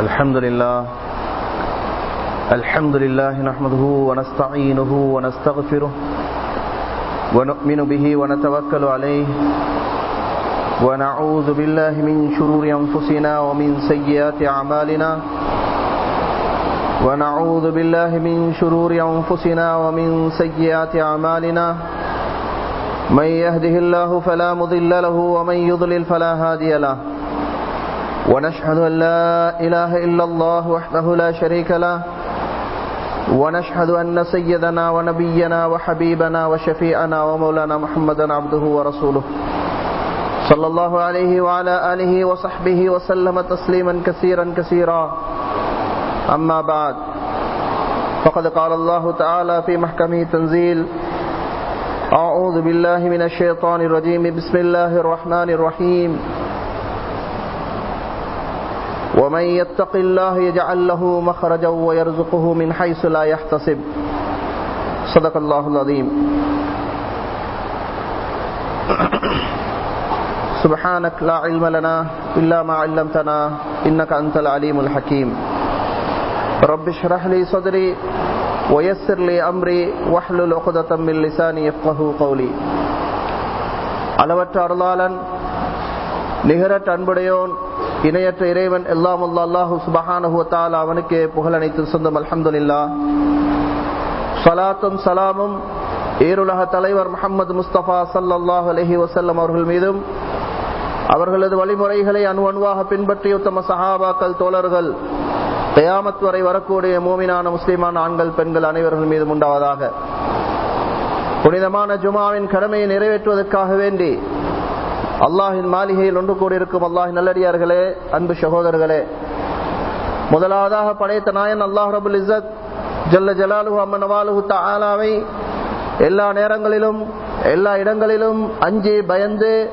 الحمد لله. الحمد لله نحمده ونستعينه ونستغفره ونؤمن به ونتوكل عليه. ونعوذ بالله من شرور أنفسنا ومن سيئات أعمالنا. ونعوذ بالله من شرور أنفسنا ومن سيئات أعمالنا. من يهده الله فلا مضل له ومن يضلل فلا هادي له. ونشهد أن لا إله إلا الله وحده لا شريك له ونشهد أن سيدنا ونبينا وحبيبنا وشفيعنا ومولانا محمدا عبده ورسوله. صلى الله عليه وعلى آله وصحبه وسلم تسليما كثيرا كثيرا. أما بعد فقد قال الله تعالى في محكمه تنزيل أعوذ بالله من الشيطان الرجيم بسم الله الرحمن الرحيم. ومن يتق الله يجعل له مخرجا ويرزقه من حيث لا يحتسب صدق الله العظيم سبحانك لا علم لنا إلا ما علمتنا إنك أنت العليم الحكيم رب اشرح لي صدري ويسر لي أمري واحلل عقدة من لساني يفقه قولي அளவற்ற அருளாளன் நிகரற்ற அன்புடையோன் இணையற்ற இறைவன் எல்லாம் அல்லாஹு சுபஹானுவத்தால் அவனுக்கே புகழ் அனைத்து சொந்தம் அல்ஹம்துல்லா சலாத்தும் சலாமும் ஏருலக தலைவர் முகமது முஸ்தபா சல்லாஹ் அலஹி வசல்லம் அவர்கள் மீதும் அவர்களது வழிமுறைகளை அணு அணுவாக பின்பற்றிய உத்தம சஹாபாக்கள் தோழர்கள் தயாமத் வரை வரக்கூடிய மூமினான முஸ்லிமான ஆண்கள் பெண்கள் அனைவர்கள் மீதும் உண்டாவதாக. புனிதமான ஜுமாவின் கடமையை நிறைவேற்றுவதற்காக வேண்டி அல்லாஹின் மாளிகையில் ஒன்று கூடியிருக்கும் அல்லாஹின் நல்லடியார்களே அன்பு சகோதரர்களே. முதலாவதாக படைத்த நாயன் அல்லாஹ் ரபுல் இசத் ஜல்ல ஜலாலு அம்மனவாலுஹு தாலாவை எல்லா நேரங்களிலும் எல்லா இடங்களிலும் அஞ்சி பயந்து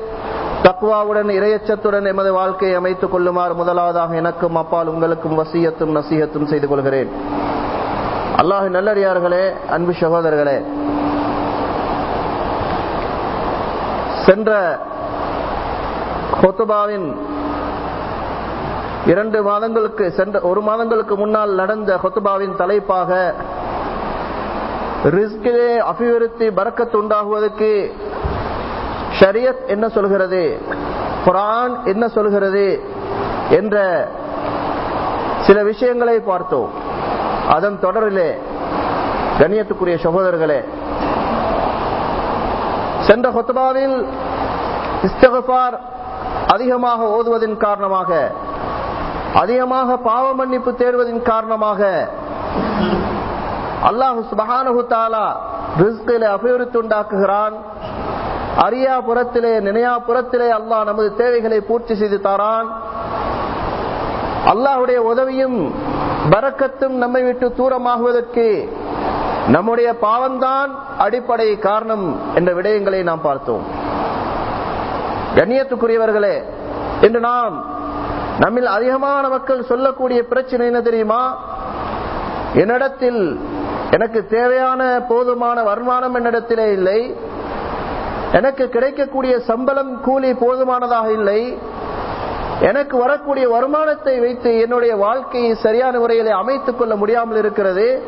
தக்குவாவுடன் இரையச்சத்துடன் எமது வாழ்க்கையை அமைத்துக் கொள்ளுமாறு முதலாவதாக எனக்கும் அப்பால் உங்களுக்கும் வசியத்தும் நசீகத்தும் செய்து கொள்கிறேன். அல்லாஹின் நல்லடியார்களே அன்பு சகோதரர்களே. சென்ற ஹொத்துபாவின் இரண்டு மாதங்களுக்கு சென்ற ஒரு மாதங்களுக்கு முன்னால் நடந்த ஹொத்துபாவின் தலைப்பாக ரிஸ்கிலே அபிவிருத்தி பறக்கத்து உண்டாகுவதற்கு ஷரியத் என்ன சொல்கிறது? குரான் என்ன சொல்கிறது? என்ற சில விஷயங்களை பார்த்தோம். அதன் தொடரிலே கண்ணியத்துக்குரிய சகோதரர்களே சென்ற ஹொத்துபாவில் இஸ்தகபார் அதிகமாக ஓதுவதன் காரணமாக அதிகமாக பாவ மன்னிப்பு தேடுவதன் காரணமாக அல்லாஹு சுபஹானு தாலா ரிஸ்கில அபிவிருத்தி உண்டாக்குகிறான் அரியாபுரத்திலே நினையாபுரத்திலே அல்லாஹ் நமது தேவைகளை பூர்த்தி செய்து தாரான். அல்லாஹுடைய உதவியும் பறக்கத்தும் நம்மை விட்டு தூரமாகுவதற்கு நம்முடைய பாவம்தான் அடிப்படை காரணம் என்ற விடயங்களை நாம் பார்த்தோம். கண்ணியத்துக்குரியவர்களே இன்று நாம் நம்மில் அதிகமான மக்கள் சொல்லக்கூடிய பிரச்சனை என்ன தெரியுமா? என்னிடத்தில் எனக்கு தேவையான போதுமான வருமானம் என்னிடத்திலே இல்லை. எனக்கு கிடைக்கக்கூடிய சம்பளம் கூலி போதுமானதாக இல்லை. எனக்கு வரக்கூடிய வருமானத்தை வைத்து என்னுடைய வாழ்க்கையை சரியான முறையில் அமைத்துக் கொள்ள முடியாமல் இருக்கிறது.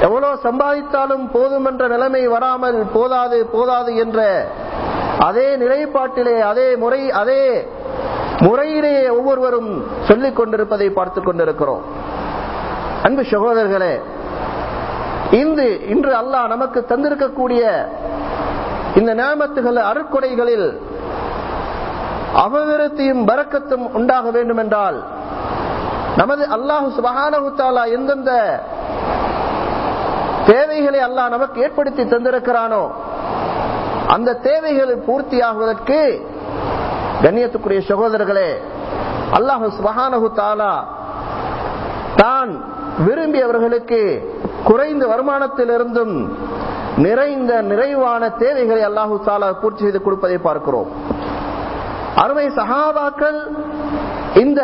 எவ்வளவு சம்பாதித்தாலும் போதும் என்ற நிலைமை வராமல் போதாது போதாது என்ற அதே நிலைப்பாட்டிலே அதே முறை அதே முறையிலேயே ஒவ்வொருவரும் சொல்லிக் கொண்டிருப்பதை பார்த்துக் கொண்டிருக்கிறோம். அன்பு சகோதரர்களே இன்று இன்று அல்லாஹ் நமக்கு தந்திருக்கக்கூடிய இந்த நேமத்துகள் அருக்கொடைகளில் அபவிருத்தியும் பறக்கத்தும் உண்டாக வேண்டும் என்றால் நமது அல்லாஹு சுபகானகுத்தாலா எந்தெந்த தேவைகளை அல்லாஹ் நமக்கு ஏற்படுத்தி தந்திருக்கிறானோ அந்த தேவைகள் பூர்த்தியாகுவதற்கு கண்ணியத்துக்குரிய சகோதரர்களே அல்லாஹு சுபகானகு தாலா தான் விரும்பியவர்களுக்கு குறைந்த வருமானத்திலிருந்தும் நிறைந்த நிறைவான தேவைகளை அல்லாஹு தாலா பூர்த்தி செய்து கொடுப்பதை பார்க்கிறோம். அருமை சகாபாக்கள் இந்த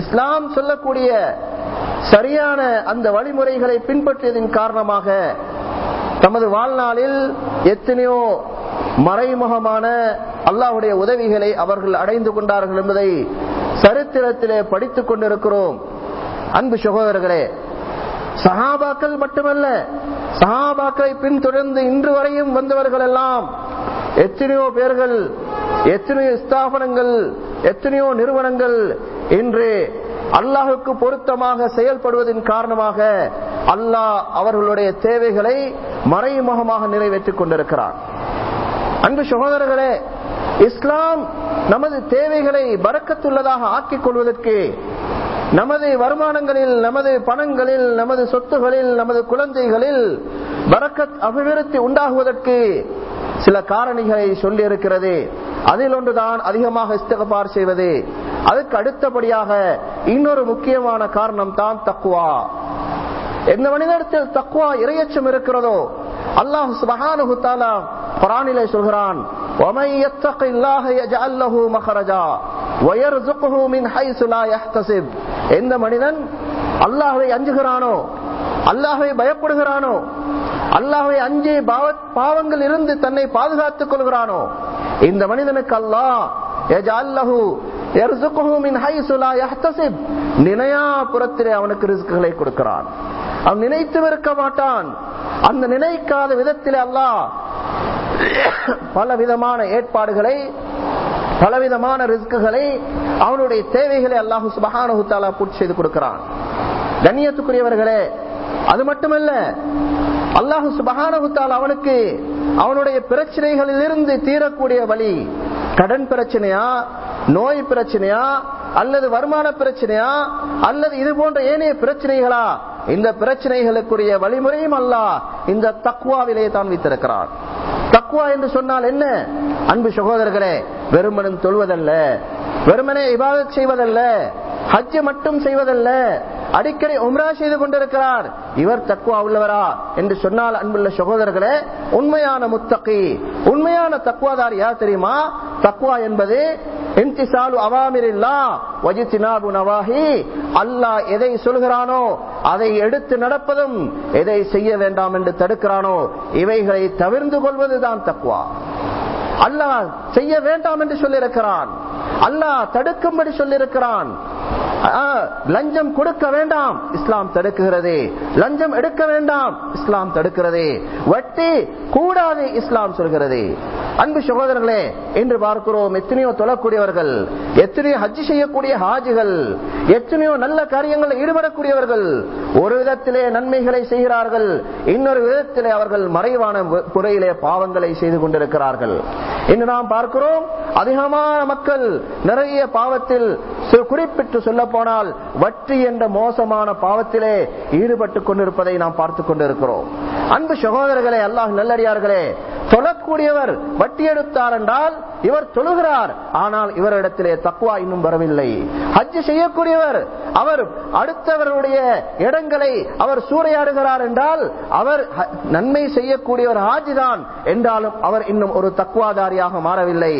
இஸ்லாம் சொல்லக்கூடிய சரியான அந்த வழிமுறைகளை பின்பற்றியதன் காரணமாக தமது வாழ்நாளில் எத்தனையோ மறைமுகமான அல்லாஹுடைய உதவிகளை அவர்கள் அடைந்து கொண்டார்கள் என்பதை சரித்திரத்திலே படித்துக் கொண்டிருக்கிறோம். அன்பு சகோதரர்களே சஹாபாக்கள் மட்டுமல்ல சஹாபாக்களை பின்தொடர்ந்து இன்று வரையும் வந்தவர்கள் எல்லாம் எத்தனையோ பேர்கள் எத்தனையோ ஸ்தாபனங்கள் எத்தனையோ நிறுவனங்கள் இன்று அல்லாஹுக்கு பொருத்தமாக செயல்படுவதன் காரணமாக அல்லாஹ் அவர்களுடைய தேவைகளை மறைமுகமாக நிறைவேற்றிக் கொண்டிருக்கிறார் அன்பு சகோதரர்களே இஸ்லாம் நமது தேவைகளை பறக்கத்துள்ளதாக ஆக்கிக் கொள்வதற்கு நமது வருமானங்களில் நமது பணங்களில் நமது சொத்துகளில் நமது குழந்தைகளில் பறக்கத் அபிவிருத்தி உண்டாகுவதற்கு சில காரணிகளை சொல்லி இருக்கிறது அதில் ஒன்றுதான் அதிகமாக இஸ்தகபார் செய்வது. அதுக்கு அடுத்தபடியாக இன்னொரு முக்கியமான காரணம் தான் தக்குவா எந்த மனிதத்தில் தக்குவா இரையச்சம் இருக்கிறதோ அல்லாஹ் சுபஹானஹு குரானிலே சொல்கிறான் எந்த மனிதன் அல்லாஹை அஞ்சுகிறானோ அல்லாஹை பயப்படுகிறானோ அல்லாஹை அஞ்சே பாவங்கள் இருந்து தன்னை பாதுகாத்துக் கொள்கிறானோ இந்த மனிதனுக்கு அல்லாஹ் நினையா புறத்திலே அவனுக்கு ரிஸ்குகளை கொடுக்கிறான். அவன் நினைத்து விற்க மாட்டான். அந்த நினைக்காத விதத்தில் அல்லாஹ் பல விதமான ஏற்பாடுகளை பலவிதமான ரிஸ்குகளை அவனுடைய தேவைகளை அல்லாஹு சுபகானுத்தாலா பூர்த்தி செய்து கொடுக்கிறான். கண்ணியத்துக்குரியவர்களே அது மட்டுமல்ல அல்லாஹு சுபகானுத்தால் அவனுக்கு அவனுடைய பிரச்சனைகளில் இருந்து தீரக்கூடிய வழி கடன் பிரச்சனையா நோய் பிரச்சனையா அல்லது வருமான பிரச்சனையா அல்லது இது போன்ற ஏனைய பிரச்சனைகளா இந்த பிரச்சனைகளுக்குரிய வழிமுறையும் அல்ல இந்த தக்குவாவிலே தான் வைத்திருக்கிறான். தக்குவா என்று சொன்னால் என்ன? அன்பு சகோதரர்களே வெறுமனும் தொழுவதல்ல. வெறுமனே இபாதத் செய்வதல்ல. ஹஜ் மட்டும் செய்வதல்ல. அடிக்கடி உம்ரா செய்து கொண்டிருக்கிறார். இவர் தக்குவா உள்ளவரா என்று சொன்னால் அன்புள்ள சகோதரர்களே உண்மையான முத்தகி உண்மையான தக்குவாதார் யார் தெரியுமா? தக்குவா என்பது இன்திசாலு அவாமிரில்லா வஜித்தினாபு நவாஹி. அல்லாஹ் எதை சொல்கிறானோ அதை எடுத்து நடப்பதும் எதை செய்ய வேண்டாம் என்று தடுக்கிறானோ இவைகளை தவிர்ந்து கொள்வதுதான் தக்குவா அல்லாஹ் செய்ய வேண்டாம் என்று சொல்லியிருக்கிறான். அல்லாஹ் தடுக்கும்படி சொல்லியிருக்கிறான். லஞ்சம் கொடுக்க வேண்டாம் இஸ்லாம் தடுக்குகிறது. லஞ்சம் எடுக்க வேண்டாம் இஸ்லாம் தடுக்கிறது. வட்டி கூடாது இஸ்லாம் சொல்கிறது. அன்பு சகோதரர்களே என்று பார்க்கிறோம் எத்தனையோ தொழக்கூடியவர்கள் எத்தனையோ ஹஜ் செய்யக்கூடிய ஹாஜிகள் எத்தனையோ நல்ல காரியங்களில் ஈடுபடக்கூடியவர்கள் ஒரு விதத்திலே நன்மைகளை செய்கிறார்கள் இன்னொரு விதத்திலே அவர்கள் மறைவான முறையிலே பாவங்களை செய்து கொண்டிருக்கிறார்கள். இன்று நாம் பார்க்கிறோம் அதிகமான மக்கள் நிறைய பாவத்தில் குறிப்பிட்டு சொல்ல போனால் வட்டி என்ற மோசமான பாவத்திலே ஈடுபட்டுக் கொண்டிருப்பதை நாம் பார்த்துக் கொண்டிருக்கிறோம். அன்பு சகோதரர்களே அல்லாஹ் நல்லடியார்களே தொழக்கூடியவர் வட்டி எடுத்தார் என்றால் இவர் தொழுகிறார் ஆனால் இவரிடத்திலே தக்குவா இன்னும் வரவில்லை. ஹஜ் செய்யக்கூடியவர் அவர் அடுத்தவருடைய இடங்களை அவர் சூறையாடுகிறார் என்றால் அவர் நன்மை செய்யக்கூடியவர் ஹாஜிதான் என்றாலும் அவர் இன்னும் ஒரு தக்குவாதாரியாக மாறவில்லை.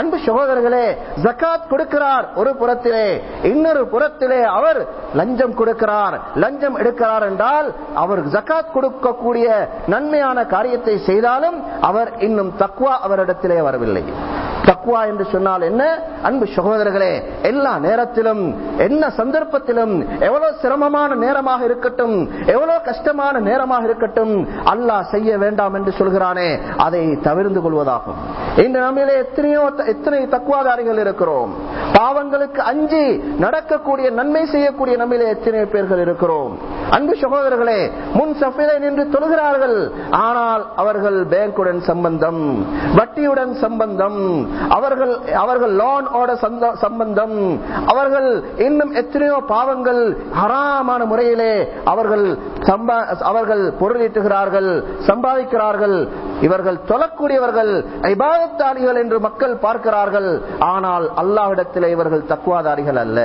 அன்பு சகோதரர்களே ஜக்காத் கொடுக்கிறார் ஒரு புறத்திலே இன்னொரு புறத்திலே அவர் லஞ்சம் கொடுக்கிறார். லஞ்சம் எடுக்கிறார் என்றால் அவர் ஜக்காத் கொடுக்கக்கூடிய நன்மையான காரியத்தை செய்தாலும் அவர் இன்னும் தக்குவா அவரிடத்திலே வரவில்லை. தக்குவா என்று சொன்னால் என்ன? அன்பு சகோதரர்களே எல்லா நேரத்திலும் என்ன சந்தர்ப்பத்திலும் எவ்வளவு சிரமமான நேரமாக இருக்கட்டும் எவ்வளவு கஷ்டமான நேரமாக இருக்கட்டும் அல்லாஹ் செய்ய வேண்டாம் என்று சொல்கிறானே அதை தவிர்ந்து கொள்வதாகும். இந்த நம்மிலே எத்தனையோ எத்தனை தக்குவாதாரிகள் இருக்கிறோம். பாவங்களுக்கு அஞ்சு நடக்கக்கூடிய நன்மை செய்யக்கூடிய நம்மிலே எத்தனை பேர்கள் இருக்கிறோம். அன்பு சகோதரர்களே முன் சஃபிலை நின்று தொழுகிறார்கள். ஆனால் அவர்கள் பேங்குடன் சம்பந்தம் வட்டியுடன் சம்பந்தம் அவர்கள் அவர்கள் லோனோட சம்பந்தம் அவர்கள் இன்னும் எத்தனையோ பாவங்கள் ஹராமான முறையிலே அவர்கள் அவர்கள் பொருளீட்டுகிறார்கள் சம்பாதிக்கிறார்கள். இவர்கள் தொழக்கூடியவர்கள் இபாதத்தாரிகள் என்று மக்கள் பார்க்கிறார்கள். ஆனால் அல்லாஹிடத்தில் இவர்கள் தக்குவாதாரிகள் அல்ல.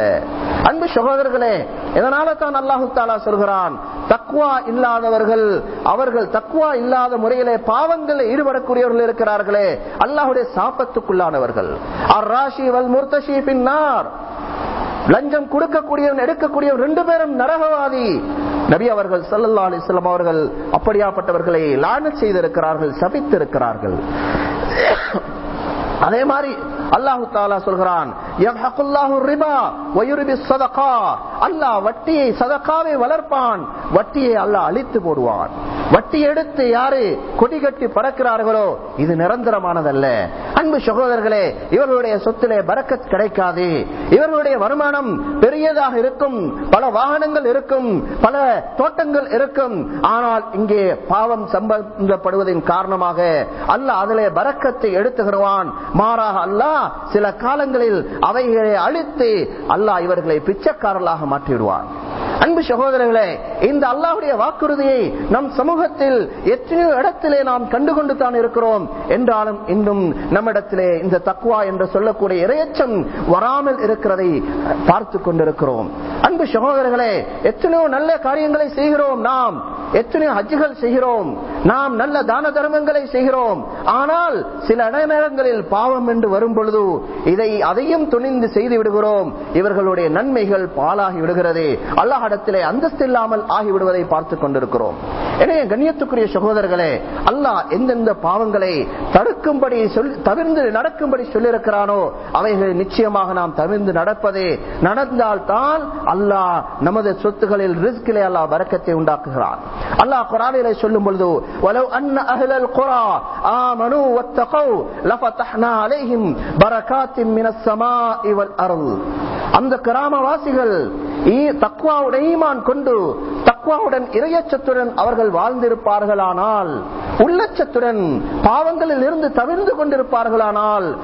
அன்பு சகோதரர்களே இதனால தான் அல்லாஹு தாலா சொல்கிறார் சொல்கிறான் தக்குவா இல்லாதவர்கள் அவர்கள் தக்குவா இல்லாத முறையிலே பாவங்களில் ஈடுபடக்கூடியவர்கள் இருக்கிறார்களே. அல்லாஹுடைய சாப்பத்துக்குள்ளானவர்கள் லஞ்சம் கொடுக்கக்கூடியவன் எடுக்கக்கூடியவன் ரெண்டு பேரும் நரகவாதி. நபி அவர்கள் சல்லா அலிஸ்லாம் அவர்கள் அப்படியாப்பட்டவர்களை லான செய்திருக்கிறார்கள் சபித்திருக்கிறார்கள். அதே மாதிரி அல்லாஹு தாலா சொல்கிறான் அல்லாஹ் வட்டியை சதக்காவை வளர்ப்பான். வட்டியை அல்லாஹ் அழித்து போடுவான். வட்டி எடுத்து யாரு கொடி கட்டி பறக்கிறார்களோ இது நிரந்தரமானதல்ல. அன்பு சகோதரர்களே இவர்களுடைய சொத்திலே பறக்கத் கிடைக்காது. இவர்களுடைய வருமானம் பெரியதாக இருக்கும் பல வாகனங்கள் இருக்கும் பல தோட்டங்கள் இருக்கும். ஆனால் இங்கே பாவம் சம்பந்தப்படுவதன் காரணமாக அல்லாஹ் அதிலே பறக்கத்தை எடுத்துகிறவான் மாறாக அல்லாஹ் சில காலங்களில் அவைகளை அழித்து அல்லாஹ் இவர்களை பிச்சைக்காரர்களாக மாற்றிவிடுவான். அன்பு சகோதரர்களே இந்த அல்லாஹுடைய வாக்குறுதியை நம் சமூகத்தில் எத்தனையோ இடத்திலே நாம் கண்டுகொண்டு தான் இருக்கிறோம். என்றாலும் இன்னும் நம்மிடத்திலே இந்த தக்குவா என்று சொல்லக்கூடிய இரையச்சம் வராமல் இருக்கிறதை பார்த்து கொண்டிருக்கிறோம். அன்பு சகோதரர்களே எத்தனையோ நல்ல காரியங்களை செய்கிறோம் நாம். எத்தனையோ ஹஜ்ஜுகள் செய்கிறோம். நாம் நல்ல தான தர்மங்களை செய்கிறோம். ஆனால் சில இடநேரங்களில் பாவம் என்று வரும் பொழுது இதை அதையும் துணிந்து செய்து விடுகிறோம். இவர்களுடைய நன்மைகள் பாலாகி விடுகிறது. அல்லாஹ் அல்லாஹிடத்திலே அந்தஸ்து இல்லாமல் ஆகிவிடுவதை பார்த்துக் கொண்டிருக்கிறோம். எனவே கண்ணியத்துக்குரிய சகோதரர்களே அல்லாஹ் எந்தெந்த பாவங்களை தடுக்கும்படி தவிர்ந்து நடக்கும்படி சொல்லியிருக்கிறானோ அவைகளை நிச்சயமாக நாம் தவிர்ந்து நடப்பதே நடந்தால் தான் அல்லாஹ் நமது சொத்துகளில் ரிஸ்கிலே அல்லாஹ் வரக்கத்தை உண்டாக்குகிறார் அல்லாஹ் குரானிலே சொல்லும் பொழுது வலவ் அன்ன அஹ்லல் குரா ஆமனு வத்தகவ் லஃபதஹ்னா அலைஹிம் பரகாத்தின் மினஸ் ஸமாஇ வல் அர்ல் அந்த கிராமவாசிகள் தக்குவாவுடன் கொண்டு தக்குவாவுடன் இரையச்சத்துடன் அவர்கள் வாழ்ந்திருப்பார்களானால் உள்ளச்சத்துடன் பாவங்களில் இருந்து தவிர்ந்து கொண்டிருப்பார்களானால்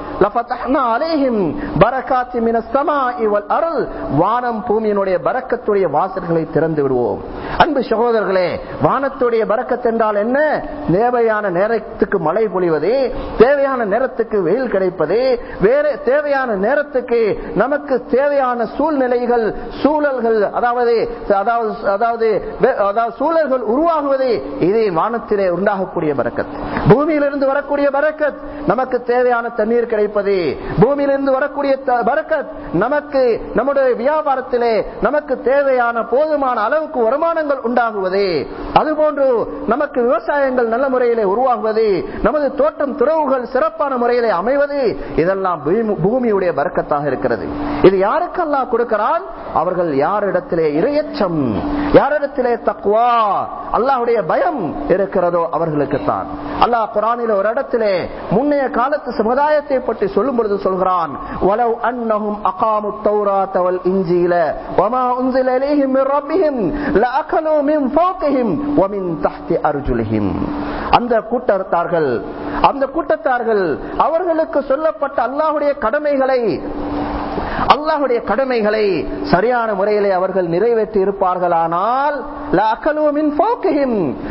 வானம் பூமியினுடைய பறக்கத்துடைய வாசல்களை திறந்து விடுவோம். அன்பு சகோதரர்களே வானத்துடைய பறக்கத் என்றால் என்ன? தேவையான நேரத்துக்கு மழை பொழிவது தேவையான நேரத்துக்கு வெயில் கிடைப்பது வேற தேவையான நேரத்துக்கு நமக்கு தேவையான சூழ்நிலைகள் சூழ் சூழல்கள் அதாவது அதாவது அதாவது சூழல்கள் உருவாகுவது இது வானத்திலே உண்டாகக்கூடிய பறக்கத். பூமியிலிருந்து வரக்கூடிய பறக்கத் நமக்கு தேவையான தண்ணீர் கிடைப்பது. பூமியிலிருந்து வரக்கூடிய பறக்கத் நமக்கு நம்முடைய வியாபாரத்திலே நமக்கு தேவையான போதுமான அளவுக்கு வருமானங்கள் உண்டாகுவது. அதுபோன்று நமக்கு விவசாயங்கள் நல்ல முறையிலே உருவாகுவது நமது தோட்டம் துறவுகள் சிறப்பான முறையிலே அமைவது இதெல்லாம் பூமியுடைய பறக்கத்தாக இருக்கிறது. இது யாருக்கெல்லாம் கொடுக்கிறான்? அவர்கள் யாரிடத்திலே இரையச்சம் யாரிடத்திலே தக்குவா அல்லாஹுடைய பயம் இருக்கிறதோ அவர்களுக்குத்தான். அல்லாஹ் குரானில் ஒரு இடத்திலே முன்னைய காலத்து சமுதாயத்தை பற்றி சொல்லும் பொழுது சொல்கிறான் அந்த கூட்டத்தார்கள் அந்த கூட்டத்தார்கள் அவர்களுக்கு சொல்லப்பட்ட அல்லாஹுடைய கடமைகளை அல்லாஹுடைய கடமைகளை சரியான முறையிலே அவர்கள் நிறைவேற்றி இருப்பார்களானால்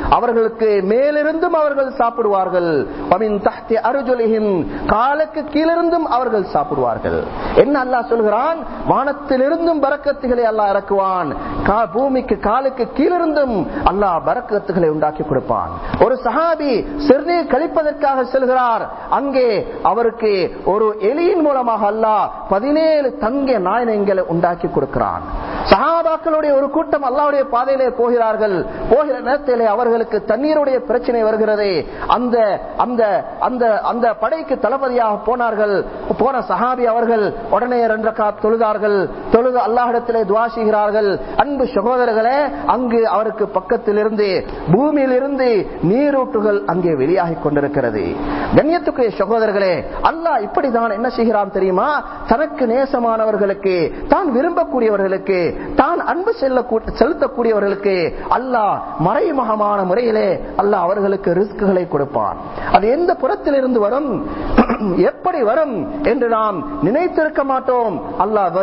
அவர்களுக்கு மேலிருந்தும் அவர்கள் சாப்பிடுவார்கள். காலுக்கு கீழிருந்தும் அவர்கள் சாப்பிடுவார்கள். என்ன அல்லாஹ் சொல்கிறான்? வானத்திலிருந்தும் பறக்கத்துகளை அல்லாஹ் இறக்குவான். பூமிக்கு காலுக்கு கீழிருந்தும் அல்லாஹ் பறக்கத்துகளை உண்டாக்கி கொடுப்பான். ஒரு சஹாபி சிறுநீர் கழிப்பதற்காக செல்கிறார். அங்கே அவருக்கு ஒரு எலியின் மூலமாக அல்லாஹ் பதினேழு தங்க நாயனங்களை உண்டாக்கி கொடுக்கிறான். சஹாபாக்களுடைய ஒரு கூட்டம் அல்லாவுடைய பாதையிலே போகிறார்கள். போகிற நேரத்திலே அவர்களுக்கு தண்ணீருடைய பிரச்சனை வருகிறது. அந்த அந்த அந்த அந்த படைக்கு தளபதியாக போனார்கள். போன சஹாபி அவர்கள் உடனே ரெண்டக்கா தொழுதார்கள். தொழுது அல்லாஹிடத்திலே துவா செய்கிறார்கள். அன்பு சகோதரர்களே அங்கு அவருக்கு பக்கத்தில் இருந்து பூமியில் இருந்து நீரூற்றுகள் அங்கே வெளியாகி கொண்டிருக்கிறது. கண்ணியத்துக்குரிய சகோதரர்களே அல்லாஹ் இப்படிதான் என்ன செய்கிறான் தெரியுமா? தனக்கு நேசமானவர்களுக்கு தான் விரும்பக்கூடியவர்களுக்கு தான் அன்பு செல்ல செலுத்தக்கூடியவர்களுக்கு அல்லாஹ் மறைமுகமான முறையிலே அல்லாஹ் அவர்களுக்கு ரிஸ்குகளை கொடுப்பான். அது எந்த புறத்திலிருந்து வரும்? எப்படி வரும் என்று நாம் நினைத்திருக்க மாட்டோம். அல்லாஹ்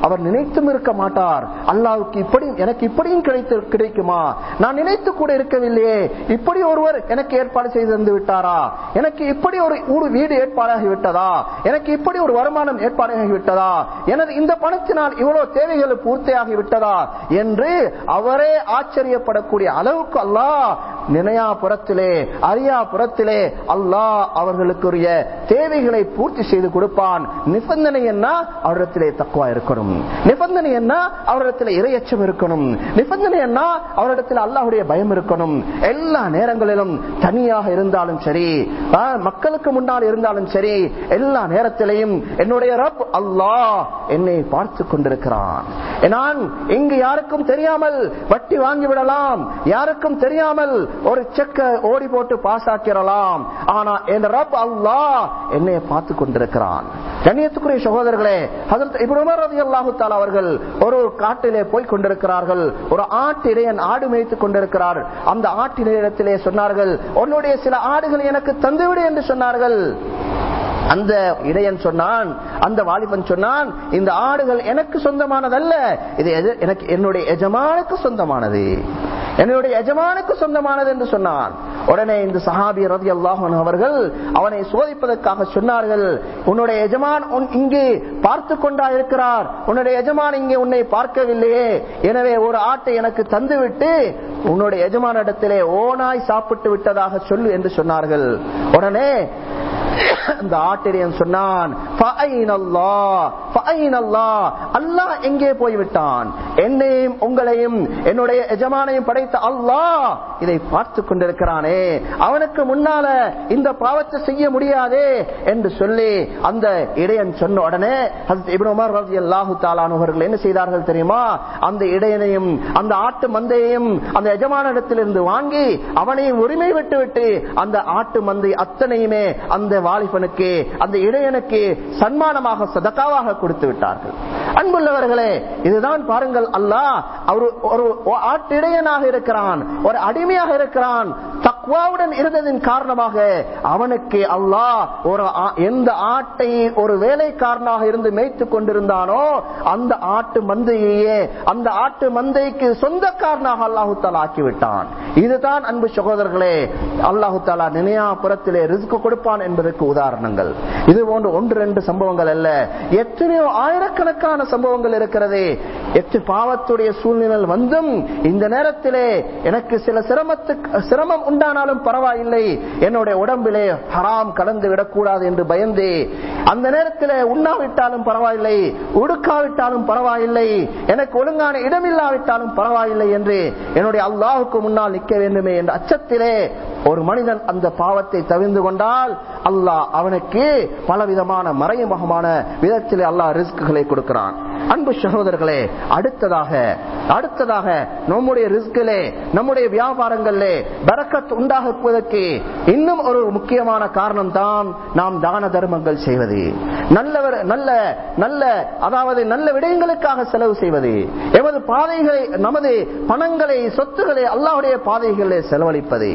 அவர் நினைத்தும் இருக்க மாட்டார். அல்லாவுக்கு இப்படி எனக்கு இப்படியும் கிடைத்து கிடைக்குமா? நான் நினைத்து கூட இருக்கவில்லையே. இப்படி ஒருவர் எனக்கு ஏற்பாடு செய்து தந்து விட்டாரா? எனக்கு இப்படி ஒரு வீடு ஏற்பாடாகி விட்டதா? எனக்கு இப்படி ஒரு வருமானம் ஏற்பாடாகி விட்டதா? எனது இந்த பணத்தினால் இவ்வளவு தேவைகள் பூர்த்தியாகி விட்டதா? என்று அவரே ஆச்சரியப்படக்கூடிய அளவுக்கு அல்லா நினையா புறத்திலே அரியா புறத்திலே அல்லாஹ் அவர்களுக்குரிய தேவைகளை பூர்த்தி செய்து கொடுப்பான். நிபந்தனை என்ன? அவரிடத்திலே தக்குவா இருக்கணும். நிபந்தனை என்ன? அவரிடத்தில் இரையச்சம் இருக்கணும். நிபந்தனை என்ன? அவரிடத்தில் அல்லாஹுடைய பயம் இருக்கணும். எல்லா நேரங்களிலும் தனியாக இருந்தாலும் சரி மக்களுக்கு முன்னால் இருந்தாலும் சரி எல்லா நேரத்திலையும் என்னுடைய ரப் அல்லாஹ் என்னை பார்த்து கொண்டிருக்கிறான். நான் இங்கு யாருக்கும் தெரியாமல் வட்டி வாங்கி விடலாம். யாருக்கும் தெரியாமல் ஒரு செக்க ஓடி போட்டு பாஸ் ஆக்கிறலாம் இருக்கலாம் ஆனா என் ரப் அல்லாஹ் என்னை பார்த்து கொண்டிருக்கிறான். கண்ணியத்துக்குரிய சகோதரர்களே ஹஜரத் இப்னு அவர்கள் ஒரு காட்டிலே போய் கொண்டிருக்கிறார்கள். ஒரு ஆட்டிடையன் ஆடு மேய்த்துக் கொண்டிருக்கிறார். அந்த ஆட்டிடையத்திலே சொன்னார்கள் உன்னுடைய சில ஆடுகள் எனக்கு தந்துவிடு என்று சொன்னார்கள். அந்த இடையன் சொன்னான் அந்த வாலிபன் சொன்னான் இந்த ஆடுகள் எனக்கு சொந்தமானதல்ல. இது எனக்கு என்னுடைய எஜமானுக்கு சொந்தமானது. என்னுடைய எஜமானுக்கு சொந்தமானது என்று சொன்னான். உடனே இந்த சஹாபி ரதி அவர்கள் அவனை சோதிப்பதற்காக சொன்னார்கள் உன்னுடைய எஜமான் உன் இங்கே பார்த்து கொண்டா இருக்கிறார் உன்னுடைய எஜமான் இங்கே உன்னை பார்க்கவில்லையே. எனவே ஒரு ஆட்டை எனக்கு தந்துவிட்டு உன்னுடைய எஜமான இடத்திலே ஓனாய் சாப்பிட்டு விட்டதாக சொல்லு என்று சொன்னார்கள். உடனே அந்த ஆட்டிரியன் சொன்னான் "ஃபஅைன அல்லாஹ்? எங்கே போய்விட்டான் என்னையும் உங்களையும் என்னுடைய எஜமானையும் படைத்த அல்லாஹ் இதை பார்த்து கொண்டிருக்கிறானே அவனுக்கு முன்னால இந்த பாவத்தை செய்ய முடியாதே என்று சொல்லி அந்த இடையன் சொன்ன உடனே ஹஜ்ரத் இப்னு உமர் ரலியல்லாஹு என்ன செய்தார்கள் தெரியுமா அந்த இடையனையும் அந்த ஆட்டு மந்தையையும் அந்த எஜமானிடத்திலிருந்து வாங்கி அவனையும் உரிமை விட்டுவிட்டு அந்த ஆட்டு மந்தை அத்தனையுமே அந்த வாலி வாலிபனுக்கு அந்த இடையனுக்கு சன்மானமாக சதக்காவாக கொடுத்து விட்டார்கள். அன்புள்ளவர்களே இதுதான் பாருங்கள் அல்லாஹ். அவர் ஒரு ஆட்டிடையனாக இருக்கிறான் ஒரு அடிமையாக இருக்கிறான். தக்வாவுடன் இருந்ததின் காரணமாக அவனுக்கு அல்லாஹ் ஒரு எந்த ஆட்டை ஒரு வேலைக்காரனாக இருந்து மேய்த்து கொண்டிருந்தானோ அந்த ஆட்டு மந்தையே அந்த ஆட்டு மந்தைக்கு சொந்தக்காரனாக அல்லாஹு தாலா ஆக்கிவிட்டான். இதுதான் அன்பு சகோதரர்களே அல்லாஹு தாலா நினையா புறத்திலே ரிஸ்க் கொடுப்பான் என்பதற்கு உதாரணங்கள். இது போன்ற ஒன்று ரெண்டு சம்பவங்கள் அல்ல. எத்தனையோ ஆயிரக்கணக்கான அதிகமான சம்பவங்கள் இருக்கிறது. எட்டு பாவத்துடைய சூழ்நிலை வந்தும் இந்த நேரத்திலே எனக்கு சில சிரமத்துக்கு சிரமம் உண்டானாலும் பரவாயில்லை. என்னுடைய உடம்பிலே ஹராம் கலந்து விடக்கூடாது என்று பயந்து. அந்த நேரத்திலே உண்ணாவிட்டாலும் பரவாயில்லை உடுக்காவிட்டாலும் பரவாயில்லை எனக்கு ஒழுங்கான இடமில்லாவிட்டாலும் பரவாயில்லை என்று என்னுடைய அல்லாஹுக்கு முன்னால் நிற்க வேண்டுமே என்ற அச்சத்திலே ஒரு மனிதன் அந்த பாவத்தை தவிர்ந்து கொண்டால் அல்லாஹ் அவனுக்கு பலவிதமான மறைமுகமான விதத்திலே அல்லாஹ் ரிஸ்குகளை கொடுக்கிறான். அன்பு சகோதரர்களே அடுத்ததாக அடுத்ததாக நம்முடைய ரிஸ்கிலே நம்முடைய வியாபாரங்களிலே பரக்கத் உண்டாகுவதற்கு இன்னும் ஒரு முக்கியமான காரணம் தான் நாம் தான தர்மங்கள் செய்வது. நல்லவர் நல்ல நல்ல அதாவது நல்ல விடயங்களுக்காக செலவு செய்வது. எமது பாதைகளை நமது பணங்களை சொத்துக்களை அல்லாவுடைய பாதைகளிலே செலவழிப்பது.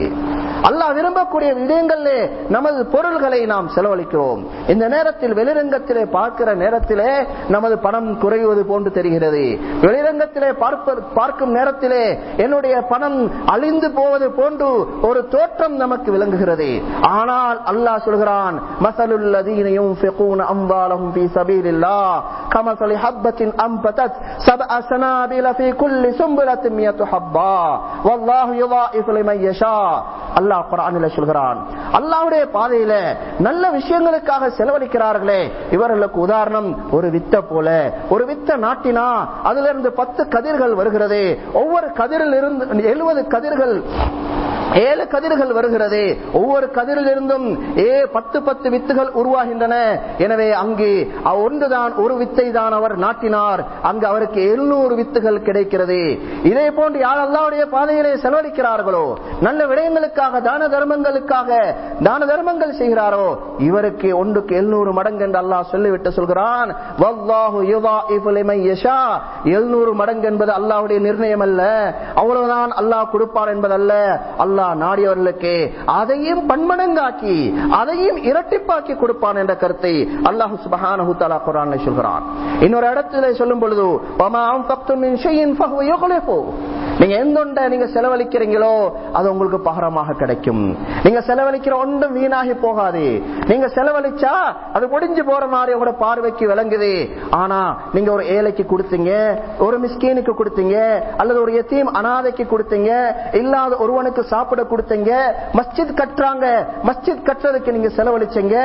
அல்லாஹ் விரும்பக்கூடிய விடயங்களிலே நமது பொருள்களை நாம் செலவழிக்கிறோம். இந்த நேரத்தில் வெளிரங்கத்திலே பார்க்கிற நேரத்திலே நமது பணம் குறைவது போன்று தெரிகிறது. வெளிரங்கத்திலே பார்க்கும் நேரத்திலே என்னுடைய பணம் அழிந்து போவது போன்று ஒரு தோற்றம் நமக்கு விளங்குகிறது. ஆனால் அல்லாஹ் சொல்கிறான் மசலுல்லதீன யுன்ஃபிகூன ஹப்பத்தின் அம்பதத் குல்லி சும்புலத்தின் மியத்து ஹப்பா. வல்லாஹு யுதாஇஃபு லிமன் யஷா. அல்லாஹ் குர்ஆனிலே சொல்கிறான். அல்லாவுடைய பாதையில நல்ல விஷயங்களுக்காக செலவழிக்கிறார்களே. இவர்களுக்கு உதாரணம் ஒரு வித்த போல. ஒரு வித்த நாட்டினா அதுல இருந்து பத்து கதிர்கள் வருகிறது. ஒவ்வொரு கதிரில் இருந்து எழுபது கதிர்கள் ஏழு கதிர்கள் வருகிறது. ஒவ்வொரு கதிரில் இருந்தும் ஏ பத்து பத்து வித்துகள் உருவாகின்றன. எனவே அங்கு ஒன்றுதான் ஒரு வித்தை தான் அவர் நாட்டினார். அங்கு அவருக்கு எழுநூறு வித்துகள் கிடைக்கிறது. இதே போன்று யார் அல்லாவுடைய பாதையிலே செலவழிக்கிறார்களோ நல்ல விடயங்களுக்காக தான தர்மங்களுக்காக தான தர்மங்கள் செய்கிறாரோ இவருக்கு ஒன்றுக்கு எழுநூறு மடங்கு என்று அல்லாஹ் சொல்லிவிட்டு சொல்கிறான். யஷா. எழுநூறு மடங்கு என்பது அல்லாவுடைய நிர்ணயம் அல்ல அவ்வளவுதான் அல்லாஹ் கொடுப்பார் என்பதல்ல. அல்லாஹ் நாடியவர்களுக்கு அதையும் பன்மடங்காக்கி அதையும் இரட்டிப்பாக்கி கொடுப்பான் என்ற கருத்தை அல்லாஹ் சுபஹானஹு தஆலா சொல்கிறான். இன்னொரு இடத்திலே சொல்லும் பொழுது நீங்க எந்த நீங்க செலவழிக்கிறீங்களோ அது உங்களுக்கு பகரமாக கிடைக்கும். நீங்க செலவழிக்கிற ஒன்றும் வீணாகி போகாது. நீங்க செலவழிச்சா அது முடிஞ்சு போற மாதிரி உங்களோட பார்வைக்கு விளங்குது. ஆனா நீங்க ஒரு ஏழைக்கு கொடுத்தீங்க ஒரு மிஸ்கீனுக்கு கொடுத்தீங்க அல்லது ஒரு எத்தீம் அனாதைக்கு கொடுத்தீங்க இல்லாத ஒருவனுக்கு சாப்பிட கொடுத்தீங்க மஸ்ஜித் கட்டுறாங்க மஸ்ஜித் கட்டுறதுக்கு நீங்க செலவழிச்சீங்க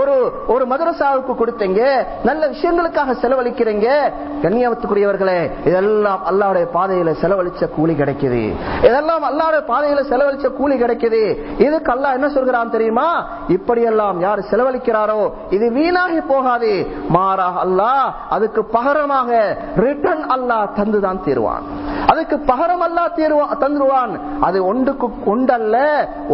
ஒரு ஒரு மதரசாவுக்கு கொடுத்தீங்க நல்ல விஷயங்களுக்காக செலவழிக்கிறீங்க கண்ணியத்துக்குரியவர்களே இதெல்லாம் அல்லாவுடைய பாதையில செலவழிச்ச கூலி கிடைக்குது. இதெல்லாம் அல்லாட பாதையில செலவழிச்ச கூலி கிடைக்குது. இதுக்கு அல்லா என்ன சொல்கிறான் தெரியுமா? இப்படியெல்லாம் யார் செலவழிக்கிறாரோ இது வீணாகி போகாது. மாறா அல்லாஹ் அதுக்கு பகரமாக ரிட்டர்ன் அல்லாஹ் தந்துதான் தீருவான். அதுக்கு பகரம் அல்லா தந்துருவான். அது ஒன்றுக்கு ஒன்றல்ல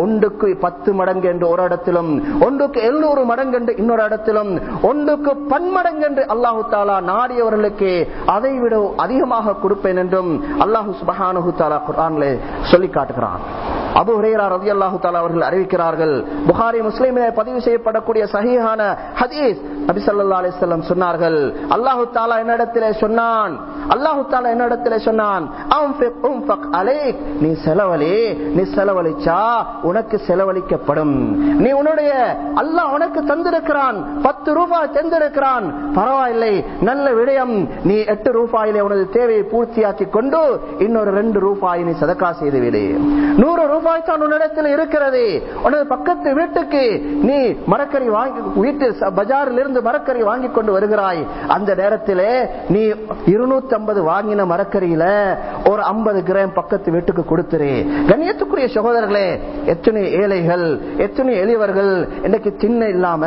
ஒன்றுக்கு பத்து மடங்கு என்று ஒரு இடத்திலும் ஒன்றுக்கு எழுநூறு மடங்கு என்று இன்னொரு இடத்திலும் ஒன்றுக்கு பன்மடங்கு என்று அல்லாஹு தாலா நாடியவர்களுக்கு அதை விட அதிகமாக கொடுப்பேன் என்றும் அல்லாஹு சுபஹானு தாலா குரான்லே சொல்லி காட்டுகிறான். அபு ஹுரேரா ரவி அல்லாஹு தாலா அவர்கள் அறிவிக்கிறார்கள் புகாரி முஸ்லீமிலே பதிவு செய்யப்படக்கூடிய சஹீஹான ஹதீஸ் நபி ஸல்லல்லாஹு சொன்னார்கள் அல்லாஹு தாலா என்னிடத்திலே சொன்னான் அல்லாஹு தாலா என்னிடத்திலே சொன்னான் நீ செலவழி நீ செலவழிச்சா உனக்கு செலவழிக்கப்படும். நீ உன்னுடைய அல்லாஹ் உனக்கு தந்திருக்கிறான். பத்து ரூபாய் தந்திருக்கிறான். பரவாயில்லை நல்ல விடயம். நீ எட்டு ரூபாயிலே உனது தேவையை பூர்த்தியாக்கி கொண்டு இன்னொரு ரெண்டு ரூபாய் நீ சதக்கா செய்துவிடு. நூறு ரூபாய் தான் உன்னிடத்தில் இருக்கிறது. உனது பக்கத்து வீட்டுக்கு நீ மரக்கறி வாங்கி வீட்டு ச- பஜாரில் இருந்து மரக்கறி வாங்கி கொண்டு வருகிறாய். அந்த நேரத்திலே நீ இருநூத்தி ஐம்பது வாங்கின மரக்கறியில ஒரு ஐம்பது கிராம் பக்கத்து வீட்டுக்கு கொடுத்துரு. கண்ணியத்துக்குரிய சகோதரர்களே எத்தனை ஏழைகள் எத்தனை எளியவர்கள் இன்னைக்கு தின்ன இல்லாம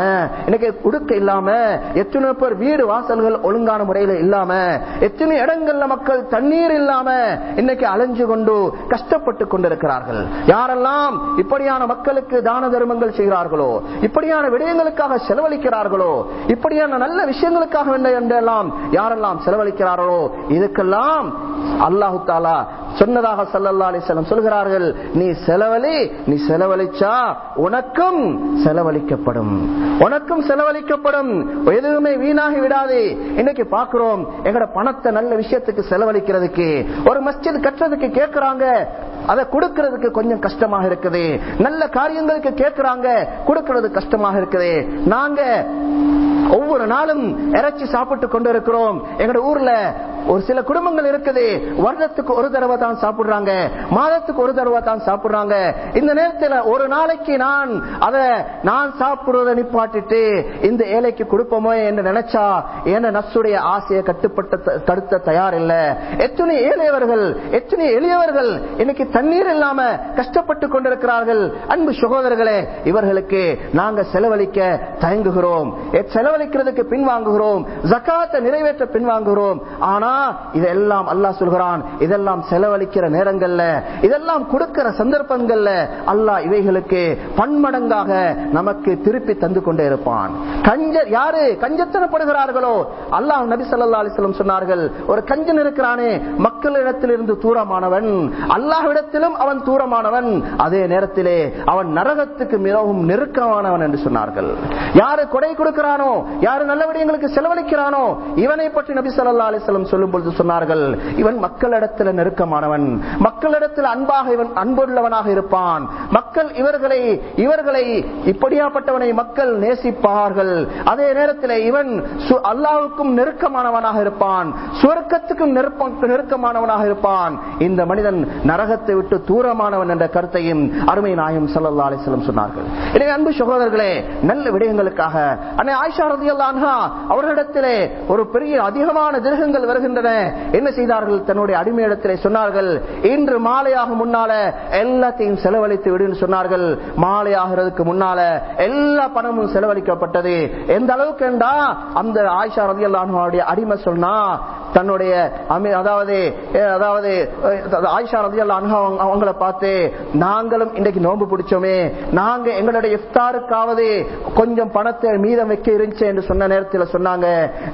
இன்னைக்கு உடுக்க இல்லாம எத்தனை பேர் வீடு வாசல்கள் ஒழுங்கான முறையில இல்லாம எத்தனை இடங்கள்ல மக்கள் தண்ணீர் இல்லாம இன்னைக்கு அலைஞ்சு கொண்டு கஷ்டப்பட்டு கொண்டிருக்கிறார்கள். யாரெல்லாம் இப்படியான மக்களுக்கு தான தர்மங்கள் செய்கிறார்களோ இப்படியான விடயங்களுக்காக செலவழிக்கிறார்களோ இப்படியான நல்ல விஷயங்களுக்காக வேண்ட- என்றெல்லாம் யாரெல்லாம் செலவழிக்கிறார்களோ இதுக்கெல்லாம் அல்லாஹ் தாலா சொன்னதாக சல்லல்லா அலிசல்லம் சொல்கிறார்கள் நீ செலவழி நீ செலவழிச்சா உனக்கும் செலவழிக்கப்படும். உனக்கும் செலவழிக்கப்படும். எதுவுமே வீணாகி விடாது. இன்னைக்கு பாக்குறோம் எங்கட பணத்தை நல்ல விஷயத்துக்கு செலவழிக்கிறதுக்கு ஒரு மஸ்ஜித் கட்டுறதுக்கு கேட்கிறாங்க அதை கொடுக்கிறதுக்கு கொஞ்சம் கஷ்டமாக இருக்குது. நல்ல காரியங்களுக்கு கேட்கிறாங்க கொடுக்கிறது கஷ்டமாக இருக்குது. நாங்க ஒவ்வொரு நாளும் இறைச்சி சாப்பிட்டு கொண்டு இருக்கிறோம் எங்க ஊர்ல ஒரு சில குடும்பங்கள் இருக்குது. வருடத்துக்கு ஒரு தடவை தான் சாப்பிடுறாங்க. மாதத்துக்கு ஒரு தடவை தான் சாப்பிடுறாங்க. இந்த நேரத்தில் ஒரு நாளைக்கு நான் அதை நான் சாப்பிடுறதை நிப்பாட்டிட்டு இந்த ஏழைக்கு கொடுப்போமோ என்று நினைச்சா என நசுடைய ஆசையை கட்டுப்பட்ட தடுத்த தயார் இல்லை. எத்தனை ஏழையவர்கள் எத்தனை எளியவர்கள் இன்னைக்கு தண்ணீர் இல்லாம கஷ்டப்பட்டு கொண்டிருக்கிறார்கள். அன்பு சகோதரர்களே இவர்களுக்கு நாங்க செலவழிக்க தயங்குகிறோம். செலவழிக்கிறதுக்கு பின்வாங்குகிறோம். ஜக்காத்தை நிறைவேற்ற பின்வாங்குகிறோம். ஆனால் இதெல்லாம் அல்லாஹ் சொல்கிறான். இதெல்லாம் செலவழிக்கிற நேரங்கள்ல இதெல்லாம் கொடுக்கிற சந்தர்ப்பங்கள்ல அல்லாஹ் இவைகளுக்கு பன்மடங்காக நமக்கு திருப்பி தந்து கொண்டே இருப்பான். கஞ்ச யாரு கஞ்சத்தனப்படுகிறார்களோ? அல்லாஹ் நபி ஸல்லல்லாஹு அலிஸ்லம் சொன்னார்கள் ஒரு கஞ்சன் இருக்கிறானே மக்களிடத்திலிருந்து தூரமானவன் அல்லாஹ்விடத்திலும் அவன் தூரமானவன் அதே நேரத்திலே அவன் நரகத்துக்கு மிகவும் நெருக்கமானவன் என்று சொன்னார்கள். யாரு கொடை கொடுக்கிறானோ யாரு நல்ல விடயங்களுக்கு செலவழிக்கிறானோ இவனை பற்றி நபி ஸல்லல்லாஹு அலிஸ்லம் வஸல்லம் சொல்லும் பொழுது சொன்னார்கள் இவன் மக்களிடத்தில் நெருக்கமானவன். மக்களிடத்தில் அன்பாக இவன் அன்புள்ளவனாக இருப்பான். மக்கள் இவர்களை இவர்களை இப்படியாப்பட்டவனை மக்கள் நேசிப்பார்கள். அதே நேரத்தில் இவன் அல்லாவுக்கும் நெருக்கமானவனாக இருப்பான். சுவர்க்கத்துக்கும் நெருக்கமானவனாக இருப்பான். இந்த மனிதன் நரகத்தை விட்டு தூரமானவன் என்ற கருத்தையும் அருமை நாயம் சல்லா அலிஸ்லம் சொன்னார்கள். எனவே அன்பு சகோதரர்களே நல்ல விடயங்களுக்காக. அன்னை ஆயிஷா ரதியல்லாஹு அவர்களிடத்திலே ஒரு பெரிய அதிகமான திருகங்கள் வருகின்றன. என்ன செய்தார்கள்? தன்னுடைய அடிமையிடத்திலே சொன்னார்கள் இன்று மாலையாக முன்னால எல்லாத்தையும் செலவழித்து விடுன்னு சொன்னார்கள். மாலையாகிறதுக்கு முன்னால எல்லா பணமும் செலவழிக்கப்பட்டது. எந்த அளவுக்கு என்றா? அந்த ஆயிஷா ரதியல்லாஹுடைய அடிமை சொன்னா தன்னுடைய அதாவது அதாவது ஆயிஷா ரதியல்லாஹு அன்ஹா அவங்கள பார்த்து நாங்களும் இன்றைக்கு நோன்பு பிடிச்சோமே. நாங்க எங்களுடைய இஃப்தாருக்காவது கொஞ்சம் பணத்தை மீதம் வைக்க இருந்துச்சு என்று சொன்ன நேரத்தில் சொன்னாங்க.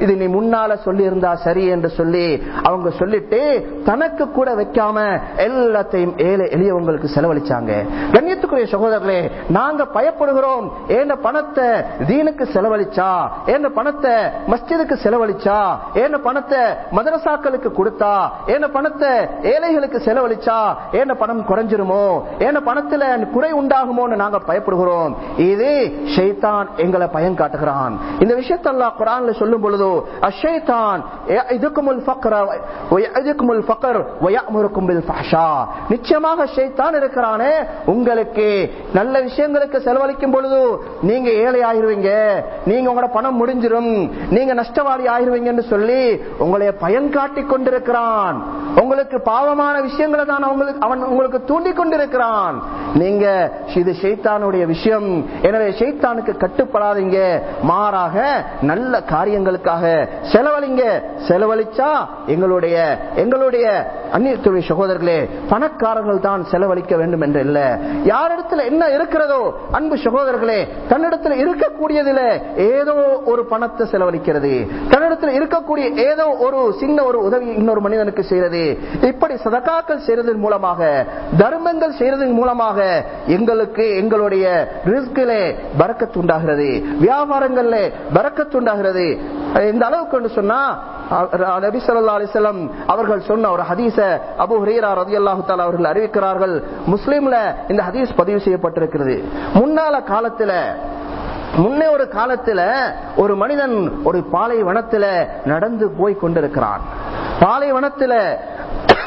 இது நீ முன்னால சொல்லி இருந்தா சரி என்று சொல்லி சொல்லி அவங்க சொல்லிட்டு தனக்கு கூட வைக்காம எல்லாத்தையும் ஏழை எளியவங்களுக்கு செலவழிச்சாங்க. கண்ணியத்துக்குரிய சகோதரர்களே நாங்க பயப்படுகிறோம். ஏன பணத்தை தீனுக்கு செலவழிச்சா? ஏன பணத்தை மஸ்ஜிதுக்கு செலவழிச்சா? ஏன பணத்தை மதரசாக்களுக்கு கொடுத்தா? ஏன பணத்தை ஏழைகளுக்கு செலவழிச்சா? ஏன பணம் குறைஞ்சிருமோ? ஏன பணத்துல குறை உண்டாகுமோன்னு நாங்க பயப்படுகிறோம். இது ஷெய்தான் எங்களை பயன் காட்டுகிறான். இந்த விஷயத்தெல்லாம் குரான்ல சொல்லும் பொழுது அஷைத்தான் இதுக்குமுல் நிச்சயமாக ஷைத்தான் இருக்கிறானே. உங்களுக்கு நல்ல விஷயங்களுக்கு செலவழிக்கும் பொழுது நீங்க ஏழை ஆயிருவீங்க. நீங்க உங்களோட பணம் முடிஞ்சிடும் நீங்க நஷ்டவாதி ஆயிருவீங்கன்னு சொல்லி உங்களை பயன் காட்டி கொண்டிருக்கிறான். உங்களுக்கு பாவமான விஷயங்களை தான் அவங்களுக்கு அவன் உங்களுக்கு தூண்டி கொண்டிருக்கிறான். நீங்க இது ஷைத்தானுடைய விஷயம். எனவே ஷைத்தானுக்கு கட்டுப்படாதீங்க. மாறாக நல்ல காரியங்களுக்காக செலவழிங்க. செலவழிச்ச எங்களுடைய எங்களுடைய அந்நியத்துறை சகோதரர்களே பணக்காரர்கள் தான் செலவழிக்க வேண்டும் என்று இல்ல. யாரிடத்துல என்ன இருக்கிறதோ அன்பு சகோதரர்களே தன்னிடத்துல இருக்கக்கூடியதுல ஏதோ ஒரு பணத்தை செலவழிக்கிறது. தன்னிடத்தில் இருக்கக்கூடிய ஏதோ ஒரு சின்ன ஒரு உதவி இன்னொரு மனிதனுக்கு செய்யறது இப்படி சதக்காக்கள் செய்யறதன் மூலமாக தர்மங்கள் செய்யறதன் மூலமாக எங்களுக்கு எங்களுடைய ரிஸ்கிலே பறக்கத்துண்டாகிறது வியாபாரங்கள்ல பறக்கத்துண்டாகிறது இந்த அளவுக்கு என்று சொன்னா நபி சொல்லா அலைஹி அவர்கள் சொன்ன ஒரு ஹதீஸ் அபூ ஹுரைரா ரலியல்லாஹு தஆலா அவர்கள் அறிவிக்கிறார்கள் முஸ்லிம்ல இந்த ஹதீஸ் பதிவு செய்யப்பட்டிருக்கிறது முன்னால காலத்துல முன்னே ஒரு காலத்துல ஒரு மனிதன் ஒரு பாலைவனத்துல நடந்து போய் கொண்டிருக்கிறான் பாலைவனத்துல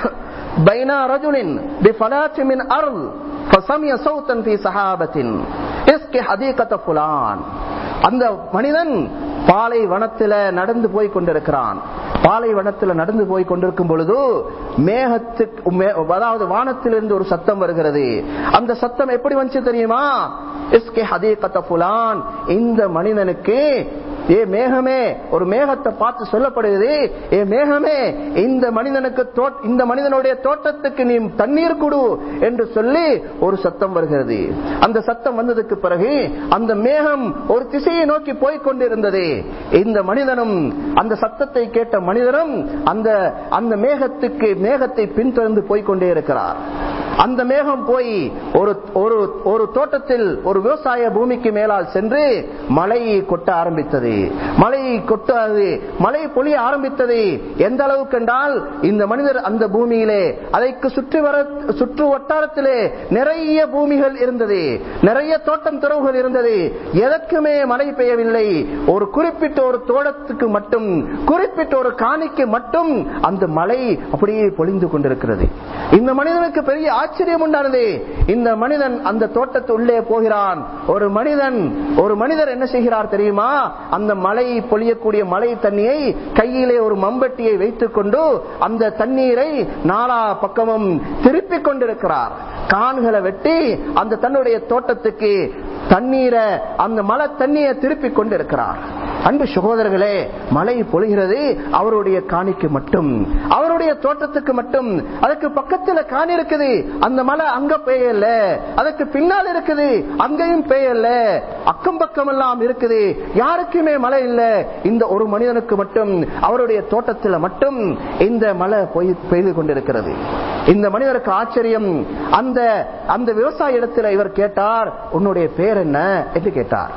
பைனா ரஜுலின் பிஃபலாத்தி மின் அர்ல் فسمع صوتا في سحابة اسك حديقة فلان அந்த மனிதன் பாலைவனத்துல நடந்து போய் கொண்டிருக்கிறான். பாலைவனத்தில் நடந்து போய் கொண்டிருக்கும் பொழுது மேகத்துக்கு அதாவது வானத்திலிருந்து ஒரு சத்தம் வருகிறது. அந்த சத்தம் எப்படி வந்துச்சு தெரியுமா? இந்த மனிதனுக்கு ஏ மேகமே ஒரு மேகத்தை பார்த்து சொல்லப்படுகிறது. ஏ மேகமே இந்த மனிதனுக்கு இந்த மனிதனுடைய தோட்டத்துக்கு நீ தண்ணீர் கொடு என்று சொல்லி ஒரு சத்தம் வருகிறது. அந்த சத்தம் வந்ததுக்கு பிறகு அந்த மேகம் ஒரு திசையை நோக்கி போய் கொண்டிருந்தது. இந்த மனிதனும் அந்த சத்தத்தை கேட்ட மனிதனும் அந்த அந்த மேகத்துக்கு மேகத்தை பின்தொடர்ந்து போய்கொண்டே இருக்கிறார். அந்த மேகம் போய் ஒரு ஒரு ஒரு தோட்டத்தில் ஒரு விவசாய பூமிக்கு மேலால் சென்று மழையை கொட்ட ஆரம்பித்தது. மழை கொட்டாது மழை பொழிய ஆரம்பித்தது. எந்த அளவுக்கு என்றால் இந்த மனிதர் அந்த பூமியிலே அதைக்கு சுற்றி வர சுற்று வட்டாரத்திலே நிறைய பூமிகள் இருந்தது. நிறைய தோட்டம் துறவுகள் இருந்தது. எதற்குமே மழை பெய்யவில்லை. ஒரு குறிப்பிட்ட ஒரு தோட்டத்துக்கு மட்டும் குறிப்பிட்ட ஒரு காணிக்கு மட்டும் அந்த மழை அப்படியே பொழிந்து கொண்டிருக்கிறது. இந்த மனிதனுக்கு பெரிய ஆச்சரியம் உண்டானது. இந்த மனிதன் அந்த தோட்டத்து உள்ளே போகிறான். ஒரு மனிதன் ஒரு மனிதர் என்ன செய்கிறார் தெரியுமா? அந்த மழை பொழியக்கூடிய மழை தண்ணியை கையிலே ஒரு மம்பட்டியை வைத்துக் கொண்டு அந்த தண்ணீரை நாலா பக்கமும் திருப்பிக் கொண்டிருக்கிறார். கான்களை வெட்டி அந்த தன்னுடைய தோட்டத்துக்கு தண்ணீரை அந்த மழை தண்ணியை திருப்பிக் கொண்டிருக்கிறார். அன்பு சகோதரர்களே மழை பொழிகிறது அவருடைய காணிக்கு மட்டும் அவருடைய தோட்டத்துக்கு மட்டும். அதுக்கு பக்கத்துல காணி இருக்குது அந்த மழை அங்க பெய்யல. அதற்கு பின்னால் இருக்குது அங்கேயும் பெய்யல. அக்கம் பக்கம் எல்லாம் இருக்குது. யாருக்குமே மழை இல்லை. இந்த ஒரு மனிதனுக்கு மட்டும் அவருடைய தோட்டத்தில் மட்டும் இந்த மழை பெய்து கொண்டிருக்கிறது. இந்த மனிதருக்கு ஆச்சரியம். அந்த அந்த விவசாய இடத்துல இவர் கேட்டார் உன்னுடைய பேர் என்ன? என்று கேட்டார்.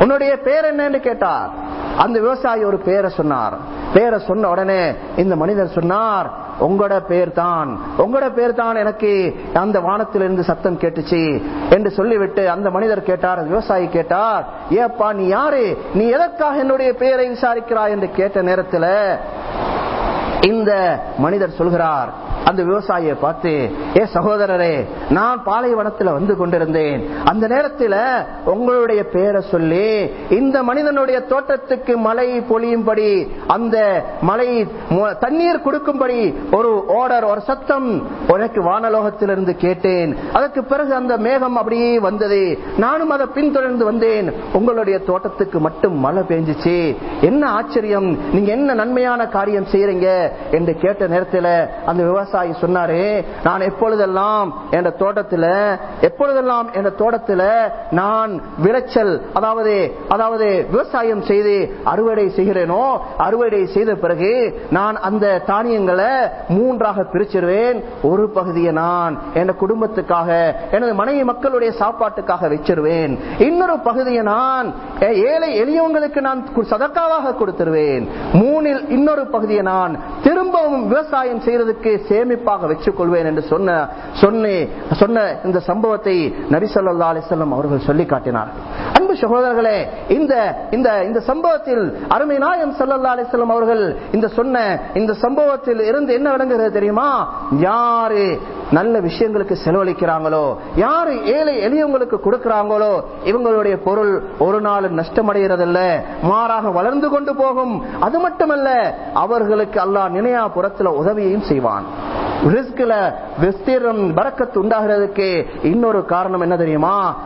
உன்னுடைய பேர் என்ன? என்று கேட்டார். அந்த விவசாயி ஒரு பேரை சொன்னார். பேரை சொன்ன உடனே இந்த மனிதர் சொன்னார் உங்களோட பேர் தான் உங்களோட பேர் தான் எனக்கு. அந்த வானத்திலிருந்து சத்தம் கேட்டுச்சு. என்று சொல்லிவிட்டு அந்த மனிதர் கேட்டார் விவசாயி கேட்டார் ஏப்பா நீ யாரு? நீ எதற்காக என்னுடைய பெயரை விசாரிக்கிறாய்? என்று கேட்ட நேரத்தில் இந்த மனிதர் சொல்கிறார் அந்த விவசாயியை பார்த்து ஏ சகோதரரே நான் பாலைவனத்தில் வந்து கொண்டிருந்தேன். அந்த நேரத்தில் உங்களுடைய பேரை சொல்லி இந்த மனிதனுடைய தோட்டத்துக்கு மழை பொழியும்படி அந்த மழை தண்ணீர் கொடுக்கும்படி ஒரு ஓடர் ஒரு சத்தம் உனக்கு வானலோகத்திலிருந்து கேட்டேன். அதற்கு பிறகு அந்த மேகம் அப்படியே வந்தது. நானும் அதை பின்தொடர்ந்து வந்தேன். உங்களுடைய தோட்டத்துக்கு மட்டும் மழை பெஞ்சிச்சு. என்ன ஆச்சரியம்? நீங்க என்ன நன்மையான காரியம் செய்யறீங்க என்று கேட்ட நேரத்தில் அந்த விவசாய விவசாயி சொன்னாரு நான் எப்பொழுதெல்லாம் என்ற தோட்டத்துல எப்பொழுதெல்லாம் என்ற தோட்டத்துல நான் விளைச்சல் அதாவது அதாவது விவசாயம் செய்து அறுவடை செய்கிறேனோ அறுவடை செய்த பிறகு நான் அந்த தானியங்களை மூன்றாக பிரிச்சிருவேன். ஒரு பகுதியை நான் என் குடும்பத்துக்காக எனது மனைவி மக்களுடைய சாப்பாட்டுக்காக வச்சிருவேன். இன்னொரு பகுதியை நான் ஏழை எளியவங்களுக்கு நான் சதக்காவாக கொடுத்துருவேன். மூணில் இன்னொரு பகுதியை நான் திரும்பவும் விவசாயம் செய்யறதுக்கு சேமிப்பாக வச்சுக் கொள்வேன் என்று சொன்ன சொன்ன இந்த சம்பவத்தை நபி அலிசல்லம் அவர்கள் சொல்லி காட்டினார். அன்பு சகோதரர்களே இந்த இந்த இந்த சம்பவத்தில் அருமை நாயம் சல்லா அலிசல்லம் அவர்கள் இந்த சொன்ன இந்த சம்பவத்தில் இருந்து என்ன விளங்குகிறது தெரியுமா? யாரு நல்ல விஷயங்களுக்கு செலவழிக்கிறாங்களோ யாரு ஏழை எளியவங்களுக்கு கொடுக்கிறாங்களோ இவங்களுடைய பொருள் ஒரு நாள் நஷ்டமடைகிறதில்ல மாறாக வளர்ந்து கொண்டு போகும். அது மட்டுமல்ல அவர்களுக்கு அல்லாஹ் நினையா புறத்துல உதவியையும் செய்வான். ரிஸ்க்ல விஸ்தீரம் பறக்கத்து உண்டாகிறதுக்கு இன்னொரு காரணம் என்ன தெரியுமா?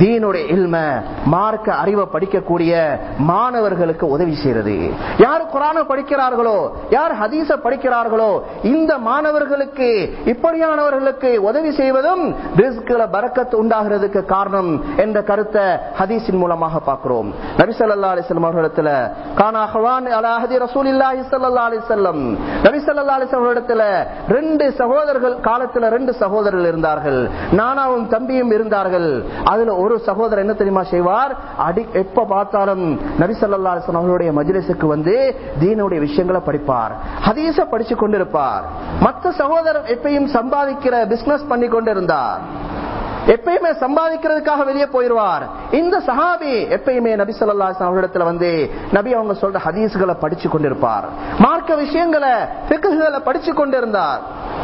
தீனுடைய இல்ம மார்க்க அறிவை படிக்கக்கூடிய மாணவர்களுக்கு உதவி செய்யறது யார் குரான படிக்கிறார்களோ யார் ஹதீச படிக்கிறார்களோ இந்த மாணவர்களுக்கு இப்படியானவர்களுக்கு உதவி செய்வதும் ரிஸ்க்ல பறக்கத்து உண்டாகிறதுக்கு காரணம் என்ற கருத்தை ஹதீஸின் மூலமாக பார்க்கிறோம். நபி ஸல்லல்லாஹு அவர்களிடத்துல அலா ஹதி ரசூலில்லாஹி ஸல்லல்லாஹு அலைஹி வஸல்லம் அவர்களிடத்துல ரெண்டு சகோதரர்கள் காலத்துல ரெண்டு சகோதரர்கள் இருந்தார்கள். நானாவும் தம்பியும் இருந்தார்கள். அதுல ஒரு சகோதரர் என்ன தெரியுமா செய்வார்? அடி எப்ப பார்த்தாலும் நபி அவர்களுடைய மஜ்லிஸுக்கு வந்து தீனுடைய விஷயங்களை படிப்பார். ஹதீச படிச்சு கொண்டிருப்பார். மற்ற சகோதரர் எப்பயும் சம்பாதிக்கிற பிசினஸ் பண்ணி கொண்டிருந்தார். எப்பயுமே சம்பாதிக்கிறதுக்காக வெளியே போயிருவார் இந்த சஹாபி எப்பயுமே நபி ஸல்லல்லாஹு அலைஹி அவரிடத்துல வந்து நபி அவங்க சொல்ற ஹதீஸ்களை படிச்சு கொண்டிருப்பார். மார்க்க விஷயங்களை படிச்சு கொண்டிருந்தார்.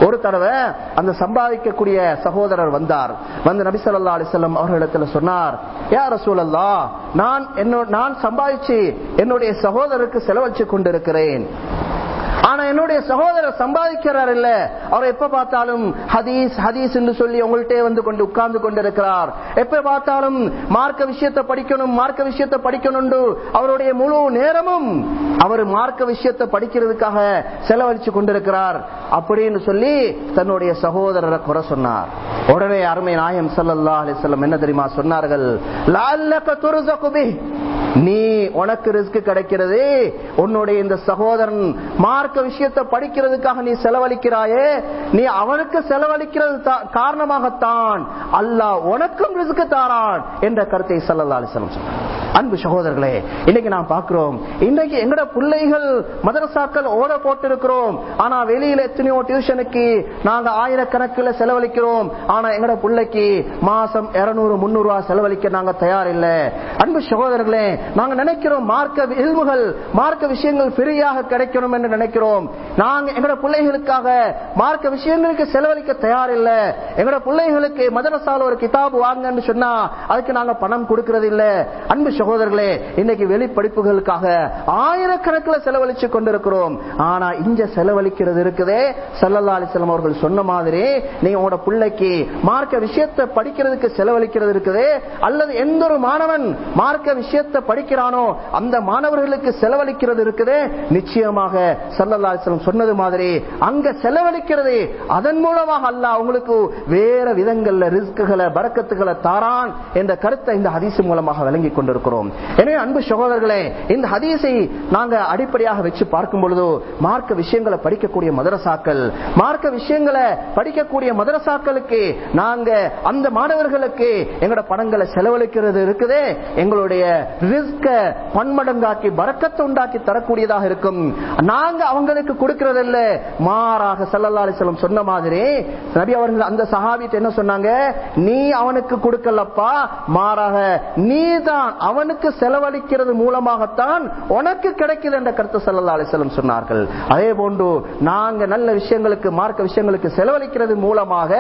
ஒரு தடவை அந்த சம்பாதிக்கக்கூடிய சகோதரர் வந்தார். வந்து நபி சொல்லா அலிசல்லம் அவர்களிடத்துல சொன்னார் யார் சூழல்லா நான் நான் சம்பாதிச்சு என்னுடைய சகோதரருக்கு செலவழிச்சு கொண்டிருக்கிறேன். ஆனா என்னுடைய சகோதரர் சம்பாதிக்கிறார் இல்ல அவர் எப்ப பார்த்தாலும் ஹதீஸ் ஹதீஸ் என்று சொல்லி உங்கள்கிட்ட வந்து கொண்டு உட்கார்ந்து கொண்டிருக்கிறார். எப்ப பார்த்தாலும் மார்க்க விஷயத்தை படிக்கணும் மார்க்க விஷயத்தை படிக்கணும் அவருடைய முழு நேரமும் அவர் மார்க்க விஷயத்தை படிக்கிறதுக்காக செலவழிச்சு கொண்டிருக்கிறார். அப்படின்னு சொல்லி தன்னுடைய சகோதரரை குறை சொன்னார். உடனே அருமை நாயம் சல்லா அலைஹி என்ன தெரியுமா சொன்னார்கள்? நீ உனக்கு ரிஸ்க் கிடைக்கிறது. உன்னுடைய இந்த சகோதரன் மார்க்க விஷயத்தை படிக்கிறதுக்காக நீ செலவழிக்கிறாயே. நீ அவனுக்கு செலவழிக்கிறது காரணமாகத்தான் அல்லாஹ் உனக்கும் ரிஸ்க் தாரான் என்ற கருத்தை ஸல்லல்லாஹு அலைஹி அன்பு சகோதரர்களே இன்னைக்கு நான் பார்க்கிறோம் இன்னைக்கு எங்கட பிள்ளைகள் மதரசாக்கள் ஓட போட்டிருக்கிறோம். ஆனா வெளியில எத்தனையோ டியூஷனுக்கு நாங்க ஆயிரக்கணக்கில் செலவழிக்கிறோம். ஆனா எங்கட பிள்ளைக்கு மாசம் இருநூறு முன்னூறு ரூபாய் செலவழிக்க நாங்க தயார் இல்லை அன்பு சகோதரர்களே நாங்க நினைக்கிறோம் மார்க்க இல்முகள் மார்க்க விஷயங்கள் ஃப்ரீயாக கிடைக்கணும் என்று நினைக்கிறோம். நாங்க எங்களோட பிள்ளைகளுக்காக மார்க்க விஷயங்களுக்கு செலவழிக்க தயார் இல்ல பிள்ளைகளுக்கு மதரசால ஒரு கிதாபு வாங்கன்னு சொன்னா அதுக்கு நாங்க பணம் கொடுக்கறது இல்ல அன்பு சகோதரர்களே இன்னைக்கு வெளிப்படிப்புகளுக்காக ஆயிரக்கணக்கில் செலவழிச்சு கொண்டிருக்கிறோம். ஆனா இங்க செலவழிக்கிறது இருக்குதே சல்லல்லா அலிசலம் அவர்கள் சொன்ன மாதிரி நீங்க உங்களோட பிள்ளைக்கு மார்க்க விஷயத்தை படிக்கிறதுக்கு செலவழிக்கிறது இருக்குதே அல்லது எந்த ஒரு மாணவன் மார்க்க விஷயத்தை படிக்கிறானோ அந்த மாணவர்களுக்கு செலவழிக்கிறது இருக்குதே. நிச்சயமாக சல்லல்லாசலம் சொன்னது மாதிரி அங்க செலவழிக்கிறது. அதன் மூலமாக அல்ல உங்களுக்கு வேற விதங்கள்ல ரிஸ்குகளை பறக்கத்துகளை தாரான் என்ற கருத்தை இந்த ஹதீஸ் மூலமாக விளங்கி கொண்டிருக்கிறோம். எனவே அன்பு சகோதரர்களே இந்த ஹதீஸை நாங்க அடிப்படையாக வச்சு பார்க்கும் பொழுது மார்க்க விஷயங்களை படிக்கக்கூடிய மதரசாக்கள் மார்க்க விஷயங்களை படிக்கக்கூடிய மதரசாக்களுக்கு நாங்க அந்த மாணவர்களுக்கு எங்களோட பணங்களை செலவழிக்கிறது இருக்குதே. எங்களுடைய ரிஸ்க பன்மடங்காக்கி பறக்கத்தை உண்டாக்கி தரக்கூடியதாக இருக்கும். நாங்க அவங்களுக்கு கொடுக்கறதில்ல. மாறாக சல்லல்லா அலிஸ்லம் சொன்ன மாதிரி நபி அவர்கள் அந்த சஹாபிட்ட என்ன சொன்னாங்க? நீ அவனுக்கு கொடுக்கலப்பா. மாறாக நீ தான் அவனுக்கு செலவழிக்கிறது மூலமாகத்தான் உனக்கு கிடைக்குது என்ற கருத்து சல்லல்லா அலிஸ்லம் சொன்னார்கள். அதே போன்று நாங்க நல்ல விஷயங்களுக்கு மார்க்க விஷயங்களுக்கு செலவழிக்கிறது மூலமாக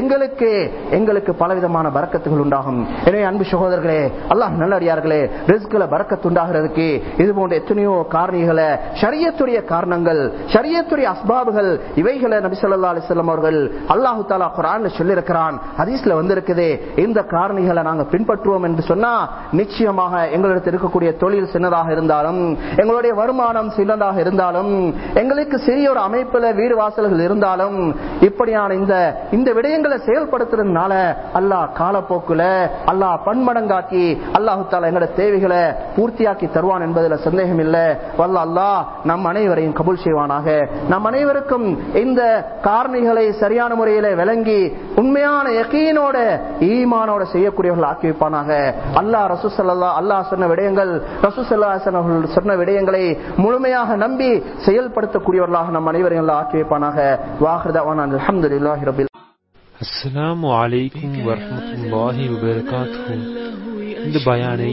எங்களுக்கு எங்களுக்கு பலவிதமான பறக்கத்துகள் உண்டாகும். எனவே அன்பு சகோதரர்களே அல்லாஹ் நல்லடியார்களே ரிஸ்கில் பறக்கத்துண்டாகிறதுக்கு இது போன்ற எத்தனையோ காரணிகளை ஷரியத்துடைய காரணங்கள் ஷரியத்துடைய அஸ்பாபுகள் இவைகளை நபி சொல்லா அலிஸ்லாம் அவர்கள் அல்லாஹு தாலா குரான் சொல்லியிருக்கிறான். ஹதீஸ்ல வந்திருக்குது. இந்த காரணிகளை நாங்கள் பின்பற்றுவோம் என்று சொன்னா நிச்சயமாக எங்களிடத்தில் இருக்கக்கூடிய தொழில் சின்னதாக இருந்தாலும் எங்களுடைய வருமானம் சின்னதாக இருந்தாலும் எங்களுக்கு சிறிய ஒரு அமைப்புல வீடு வாசல்கள் இருந்தாலும் இப்படியான இந்த இந்த விடயங்களை செயல்படுத்துறதுனால அல்லாஹ் காலப்போக்குல அல்லாஹ் பன்மடங்காக்கி அல்லாஹு தாலா எங்களோட தேவைகள் தேவைகளை பூர்த்தியாக்கி தருவான் என்பதில் சந்தேகம் இல்லை. வல்ல அல்லா நம் அனைவரையும் கபுல் செய்வானாக. நம் அனைவருக்கும் இந்த காரணிகளை சரியான முறையில விளங்கி உண்மையான யகீனோட ஈமானோட செய்யக்கூடியவர்கள் ஆக்கி வைப்பானாக. அல்லாஹ் ரசூசல்லா அல்லாஹ் சொன்ன விடயங்கள் ரசூசல்லா அவர்கள் சொன்ன விடயங்களை முழுமையாக நம்பி செயல்படுத்தக்கூடியவர்களாக நம் அனைவரையும் அல்லாஹ் ஆக்கி வைப்பானாக. அலமது அல்ஹம்துலில்லாஹி ரபில் அஸ்ஸலாமு அலைக்கும் வரஹ்மத்துல்லாஹி வபரகாத்துஹு. இந்த பயானை